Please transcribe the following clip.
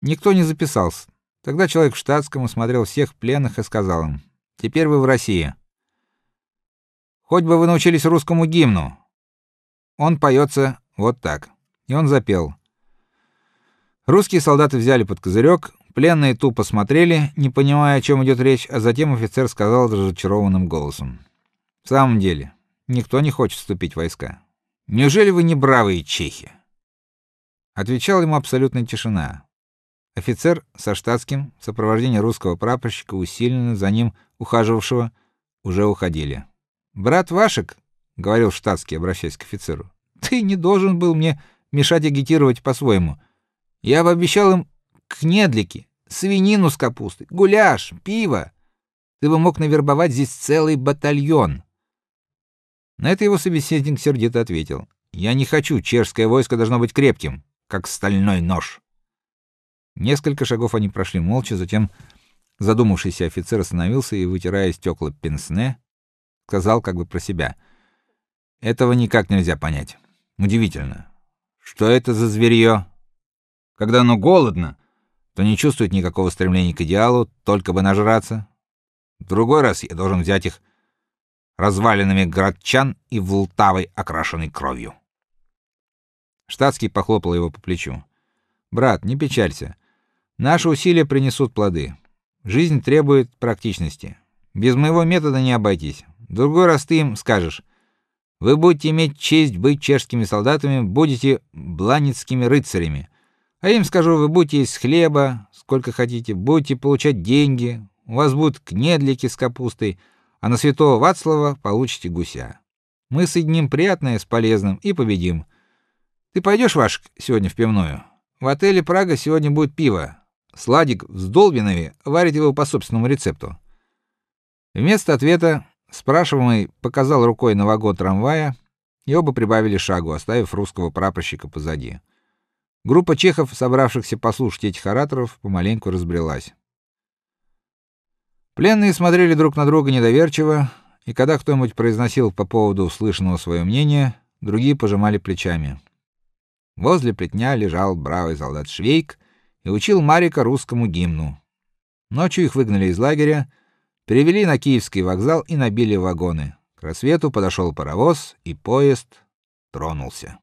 Никто не записался. Тогда человек в штатском осмотрел всех пленных и сказал им: "Теперь вы в России. Хоть бы вы научились русскому гимну. Он поется вот так". И он запел. Русские солдаты взяли под козырек, пленные тупо смотрели, не понимая, о чем идет речь, а затем офицер сказал разочарованным голосом: "В самом деле, никто не хочет вступить в войска. Неужели вы не бравые чехи?" Отвечала ему абсолютная тишина. Офицер со штатским в сопровождении русского прапорщика, усиленно за ним ухаживавшего, уже уходили. "Брат Вашек", говорил штатский, обращаясь к офицеру. "Ты не должен был мне мешать агитировать по-своему. Я обещал им кнедлики, свинину с капустой, гуляш, пиво. Ты бы мог навербовать здесь целый батальон". На это его собеседник сердито ответил: "Я не хочу, чешское войско должно быть крепким, как стальной нож". Несколько шагов они прошли молча, затем задумавшийся офицер остановился и, вытирая стекла пенсне, сказал как бы про себя: "Этого никак нельзя понять. Удивительно. Что это за зверье? Когда оно голодно, то не чувствует никакого стремления к идеалу, только бы нажраться. В другой раз я должен взять их развалинами градчан и волтавой окрашенной кровью". Штатский похлопал его по плечу. Брат, не печалься. Наши усилия принесут плоды. Жизнь требует практичности. Без моего метода не обойтись. В другой раз ты им скажешь: "Вы будете иметь честь быть чешскими солдатами, будете бланицкими рыцарями". А им скажу: "Вы будете есть хлеба, сколько хотите, будете получать деньги, у вас будут кнедлики с капустой, а на святого Вацлава получите гуся". Мы соединим приятное с полезным и победим. Ты пойдешь, Ваш, сегодня в пивную? В отеле Прага сегодня будет пиво. Сладик в Долбинове варит его по собственному рецепту. Вместо ответа спрашиваемый показал рукой на вагон трамвая, и оба прибавили шагу, оставив русского прапорщика позади. Группа чехов, собравшихся послушать этих ораторов, помаленьку разбрелась. Пленные смотрели друг на друга недоверчиво, и когда кто-нибудь произносил по поводу услышанного свое мнение, другие пожимали плечами. Возле плетня лежал бравый солдат Швейк и учил Марика русскому гимну. Ночью их выгнали из лагеря, перевели на Киевский вокзал и набили вагоны. К рассвету подошел паровоз, и поезд тронулся.